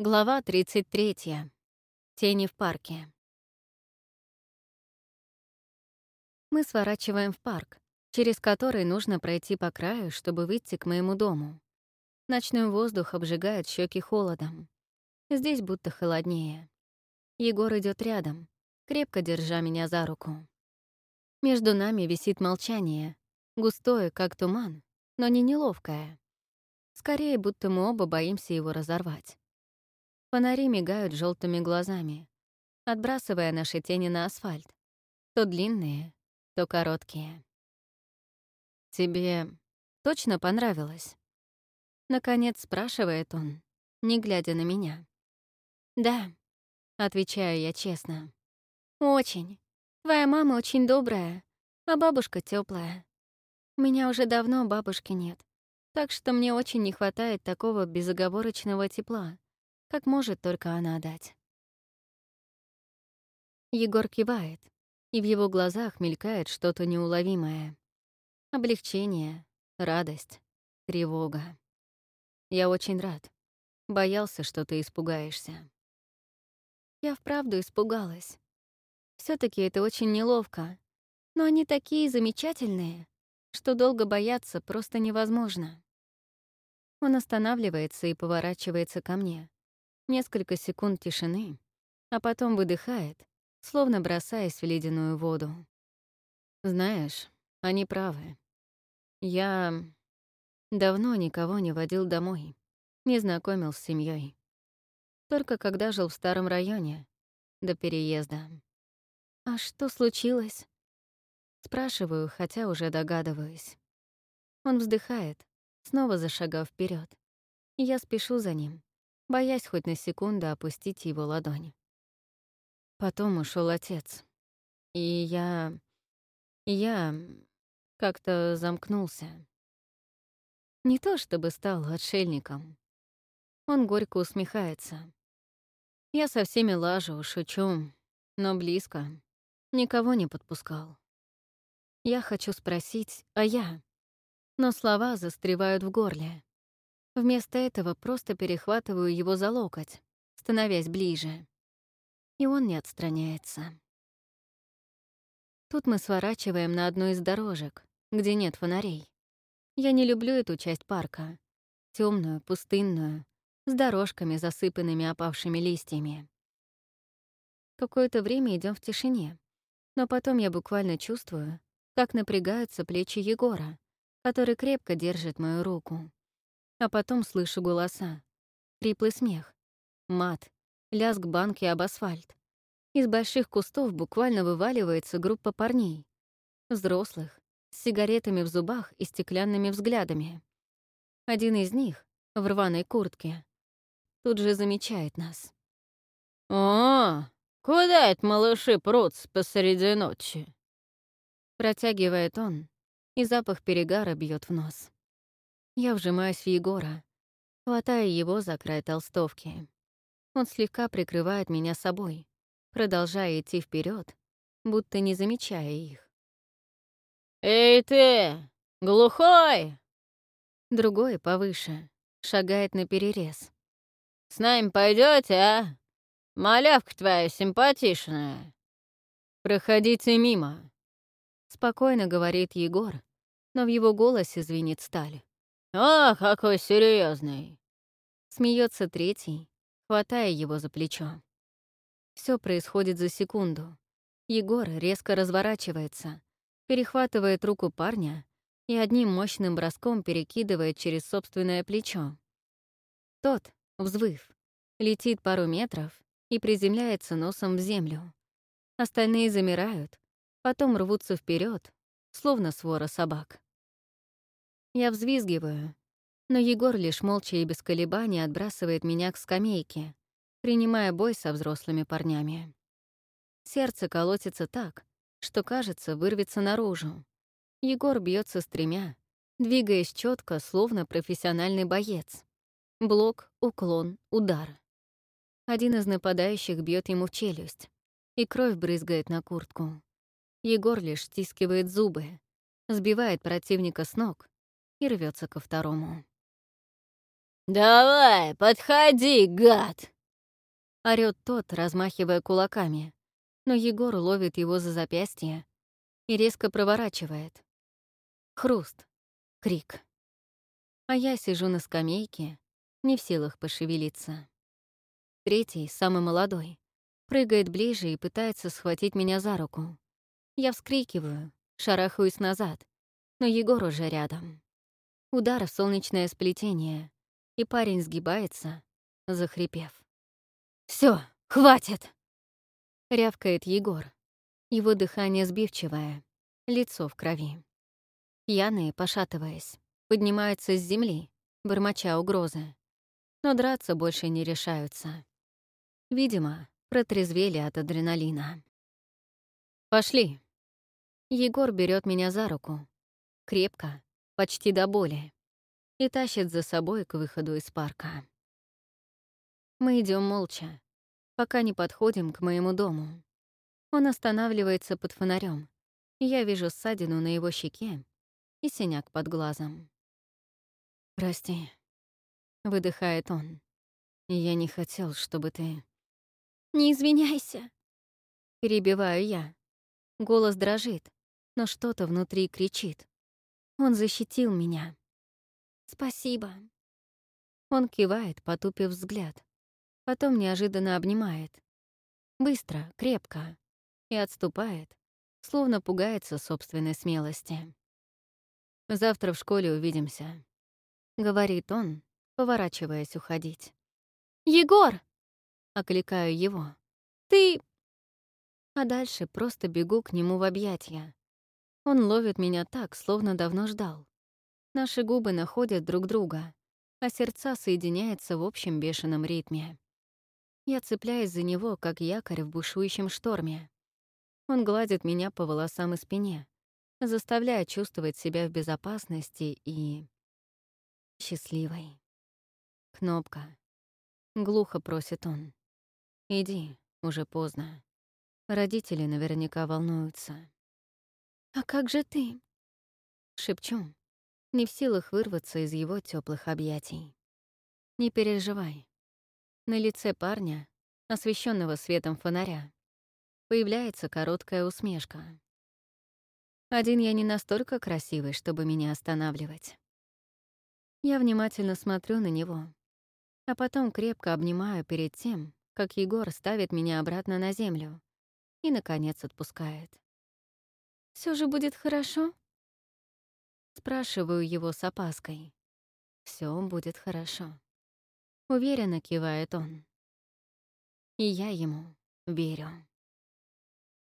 Глава 33. Тени в парке. Мы сворачиваем в парк, через который нужно пройти по краю, чтобы выйти к моему дому. Ночной воздух обжигает щеки холодом. Здесь будто холоднее. Егор идет рядом, крепко держа меня за руку. Между нами висит молчание, густое, как туман, но не неловкое. Скорее, будто мы оба боимся его разорвать. Фонари мигают желтыми глазами, отбрасывая наши тени на асфальт. То длинные, то короткие. «Тебе точно понравилось?» Наконец спрашивает он, не глядя на меня. «Да», — отвечаю я честно. «Очень. Твоя мама очень добрая, а бабушка теплая. Меня уже давно бабушки нет, так что мне очень не хватает такого безоговорочного тепла, как может только она дать. Егор кивает, и в его глазах мелькает что-то неуловимое. Облегчение, радость, тревога. Я очень рад. Боялся, что ты испугаешься. Я вправду испугалась. все таки это очень неловко, но они такие замечательные, что долго бояться просто невозможно. Он останавливается и поворачивается ко мне. Несколько секунд тишины, а потом выдыхает, словно бросаясь в ледяную воду. Знаешь, они правы. Я давно никого не водил домой, не знакомил с семьей. Только когда жил в старом районе, до переезда. «А что случилось?» Спрашиваю, хотя уже догадываюсь. Он вздыхает, снова зашагав вперед. Я спешу за ним, боясь хоть на секунду опустить его ладонь. Потом ушел отец. И я... Я как-то замкнулся. Не то чтобы стал отшельником. Он горько усмехается. Я со всеми лажу, шучу, но близко. Никого не подпускал. Я хочу спросить, а я? Но слова застревают в горле. Вместо этого просто перехватываю его за локоть, становясь ближе. И он не отстраняется. Тут мы сворачиваем на одну из дорожек, где нет фонарей. Я не люблю эту часть парка. темную, пустынную, с дорожками, засыпанными опавшими листьями. Какое-то время идем в тишине, но потом я буквально чувствую, как напрягаются плечи Егора, который крепко держит мою руку. А потом слышу голоса. Хриплый смех. Мат. Лязг банки об асфальт. Из больших кустов буквально вываливается группа парней. Взрослых, с сигаретами в зубах и стеклянными взглядами. Один из них, в рваной куртке, тут же замечает нас. «О, куда это малыши прут посреди ночи?» Протягивает он, и запах перегара бьет в нос. Я вжимаюсь в Егора, хватая его за край толстовки. Он слегка прикрывает меня собой, продолжая идти вперед, будто не замечая их. «Эй ты, глухой!» Другой, повыше, шагает на перерез. «С нами пойдете, а? Малявка твоя симпатичная!» «Проходите мимо!» Спокойно говорит Егор, но в его голосе звенит сталь. «А, какой серьезный! Смеется третий, хватая его за плечо. Все происходит за секунду. Егор резко разворачивается, перехватывает руку парня и одним мощным броском перекидывает через собственное плечо. Тот, взвыв, летит пару метров и приземляется носом в землю. Остальные замирают, потом рвутся вперед, словно свора собак. Я взвизгиваю, но Егор лишь молча и без колебаний отбрасывает меня к скамейке, принимая бой со взрослыми парнями. Сердце колотится так, что, кажется, вырвется наружу. Егор бьется с тремя, двигаясь четко, словно профессиональный боец. Блок, уклон, удар. Один из нападающих бьет ему в челюсть, и кровь брызгает на куртку. Егор лишь стискивает зубы, сбивает противника с ног и рвется ко второму. «Давай, подходи, гад!» Орёт тот, размахивая кулаками, но Егор ловит его за запястье и резко проворачивает. Хруст. Крик. А я сижу на скамейке, не в силах пошевелиться. Третий, самый молодой, прыгает ближе и пытается схватить меня за руку. Я вскрикиваю, шарахаюсь назад, но Егор уже рядом. Удар в солнечное сплетение, и парень сгибается, захрипев. Все, хватит!» — рявкает Егор. Его дыхание сбивчивое, лицо в крови. Пьяные, пошатываясь, поднимаются с земли, бормоча угрозы. Но драться больше не решаются. Видимо, протрезвели от адреналина. «Пошли!» Егор берет меня за руку. Крепко, почти до боли и тащит за собой к выходу из парка. Мы идем молча, пока не подходим к моему дому. Он останавливается под фонарем, я вижу ссадину на его щеке и синяк под глазом. «Прости», — выдыхает он. «Я не хотел, чтобы ты...» «Не извиняйся», — перебиваю я. Голос дрожит, но что-то внутри кричит. Он защитил меня. «Спасибо». Он кивает, потупив взгляд. Потом неожиданно обнимает. Быстро, крепко. И отступает, словно пугается собственной смелости. «Завтра в школе увидимся», — говорит он, поворачиваясь уходить. «Егор!» — окликаю его. «Ты...» А дальше просто бегу к нему в объятья. Он ловит меня так, словно давно ждал. Наши губы находят друг друга, а сердца соединяются в общем бешеном ритме. Я цепляюсь за него, как якорь в бушующем шторме. Он гладит меня по волосам и спине, заставляя чувствовать себя в безопасности и... счастливой. Кнопка. Глухо просит он. «Иди, уже поздно. Родители наверняка волнуются». «А как же ты?» Шепчу, не в силах вырваться из его теплых объятий. «Не переживай». На лице парня, освещенного светом фонаря, появляется короткая усмешка. Один я не настолько красивый, чтобы меня останавливать. Я внимательно смотрю на него, а потом крепко обнимаю перед тем, как Егор ставит меня обратно на землю и, наконец, отпускает. Все же будет хорошо?» Спрашиваю его с опаской. Все будет хорошо. Уверенно кивает он. И я ему верю.